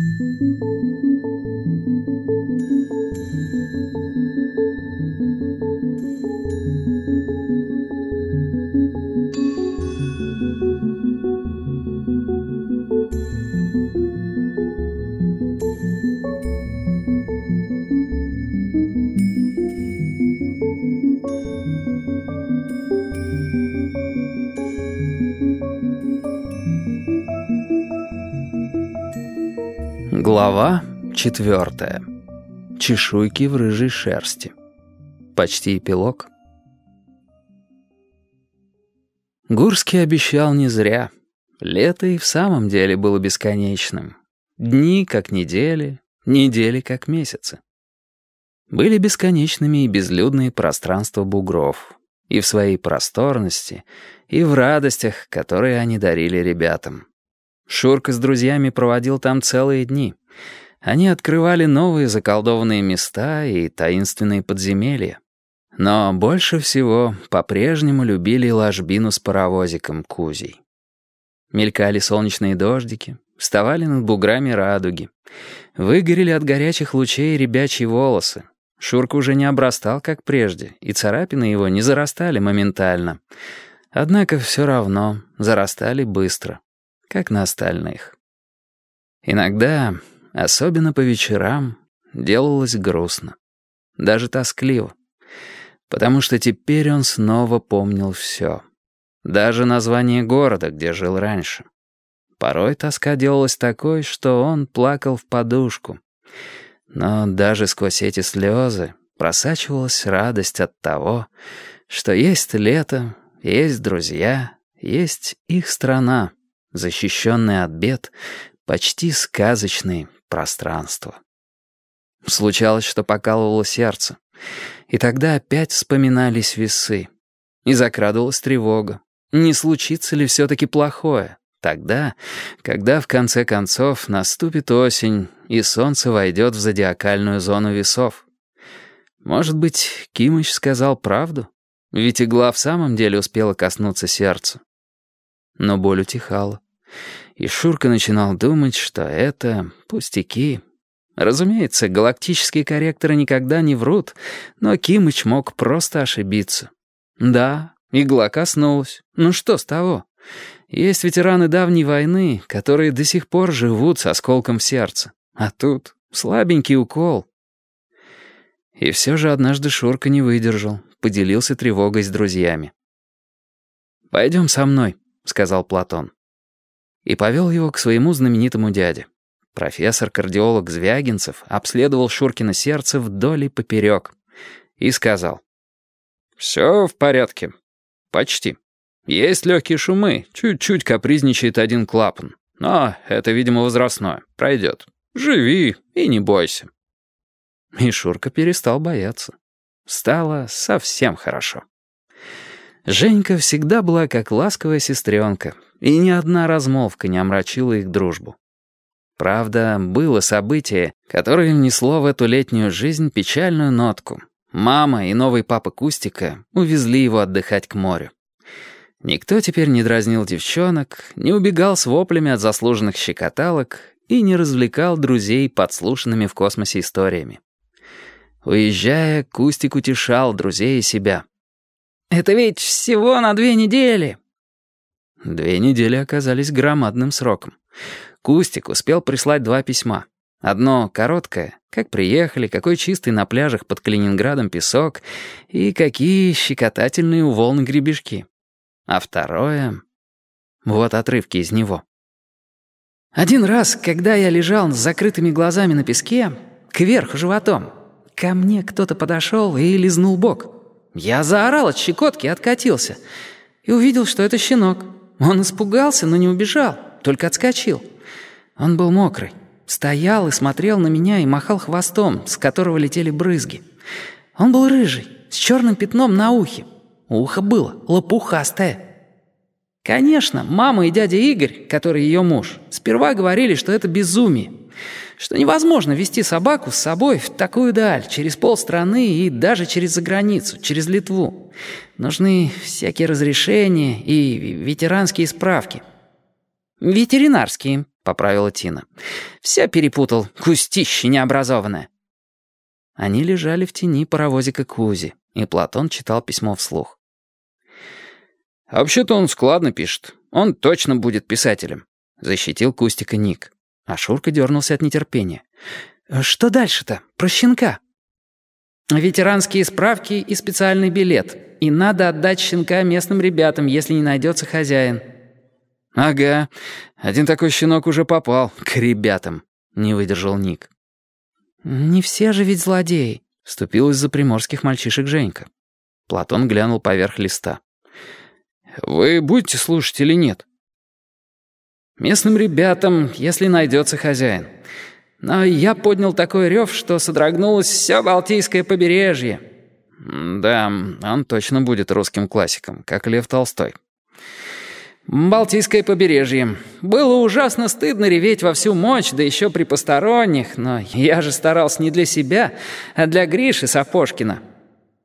Música Глава четвертая. Чешуйки в рыжей шерсти. Почти эпилог. Гурский обещал не зря. Лето и в самом деле было бесконечным. Дни как недели, недели как месяцы. Были бесконечными и безлюдные пространства бугров. И в своей просторности, и в радостях, которые они дарили ребятам. Шурка с друзьями проводил там целые дни. Они открывали новые заколдованные места и таинственные подземелья. Но больше всего по-прежнему любили ложбину с паровозиком Кузей. Мелькали солнечные дождики, вставали над буграми радуги. Выгорели от горячих лучей ребячьи волосы. Шурка уже не обрастал, как прежде, и царапины его не зарастали моментально. Однако все равно зарастали быстро как на остальных. Иногда, особенно по вечерам, делалось грустно, даже тоскливо, потому что теперь он снова помнил все, даже название города, где жил раньше. Порой тоска делалась такой, что он плакал в подушку. Но даже сквозь эти слезы просачивалась радость от того, что есть лето, есть друзья, есть их страна защищенное от бед, почти сказочные пространства. Случалось, что покалывало сердце. И тогда опять вспоминались весы. И закрадывалась тревога. Не случится ли все-таки плохое? Тогда, когда в конце концов наступит осень, и солнце войдет в зодиакальную зону весов. Может быть, Кимыч сказал правду? Ведь игла в самом деле успела коснуться сердца. Но боль утихала. И Шурка начинал думать, что это пустяки. Разумеется, галактические корректоры никогда не врут, но Кимыч мог просто ошибиться. Да, игла коснулась. Ну что с того? Есть ветераны давней войны, которые до сих пор живут с осколком в сердце. А тут слабенький укол. И все же однажды Шурка не выдержал, поделился тревогой с друзьями. «Пойдем со мной», — сказал Платон и повел его к своему знаменитому дяде. Профессор-кардиолог Звягинцев обследовал Шуркино сердце вдоль и поперек и сказал. «Все в порядке. Почти. Есть легкие шумы, чуть-чуть капризничает один клапан. Но это, видимо, возрастное. Пройдет. Живи и не бойся». И Шурка перестал бояться. Стало совсем хорошо. Женька всегда была как ласковая сестренка, и ни одна размолвка не омрачила их дружбу. Правда, было событие, которое внесло в эту летнюю жизнь печальную нотку. Мама и новый папа Кустика увезли его отдыхать к морю. Никто теперь не дразнил девчонок, не убегал с воплями от заслуженных щекоталок и не развлекал друзей подслушанными в космосе историями. Уезжая, Кустик утешал друзей и себя. «Это ведь всего на две недели!» Две недели оказались громадным сроком. Кустик успел прислать два письма. Одно короткое, как приехали, какой чистый на пляжах под Калининградом песок и какие щекотательные у волн гребешки. А второе... Вот отрывки из него. Один раз, когда я лежал с закрытыми глазами на песке, кверху животом, ко мне кто-то подошел и лизнул бок. Я заорал от щекотки и откатился. И увидел, что это щенок. Он испугался, но не убежал, только отскочил. Он был мокрый. Стоял и смотрел на меня и махал хвостом, с которого летели брызги. Он был рыжий, с черным пятном на ухе. Ухо было лопухастое. Конечно, мама и дядя Игорь, который ее муж, сперва говорили, что это безумие что невозможно вести собаку с собой в такую даль, через полстраны и даже через заграницу, через Литву. Нужны всякие разрешения и ветеранские справки. «Ветеринарские», — поправила Тина. «Все перепутал, кустище необразованное». Они лежали в тени паровозика Кузи, и Платон читал письмо вслух. «А вообще-то он складно пишет. Он точно будет писателем», — защитил Кустика Ник. А Шурка дернулся от нетерпения. «Что дальше-то? Про щенка?» «Ветеранские справки и специальный билет. И надо отдать щенка местным ребятам, если не найдется хозяин». «Ага, один такой щенок уже попал к ребятам», — не выдержал Ник. «Не все же ведь злодеи», — вступил из-за приморских мальчишек Женька. Платон глянул поверх листа. «Вы будете слушать или нет?» «Местным ребятам, если найдется хозяин. Но я поднял такой рев, что содрогнулось все Балтийское побережье». «Да, он точно будет русским классиком, как Лев Толстой». Балтийское побережье. Было ужасно стыдно реветь во всю мощь, да еще при посторонних, но я же старался не для себя, а для Гриши Сапожкина.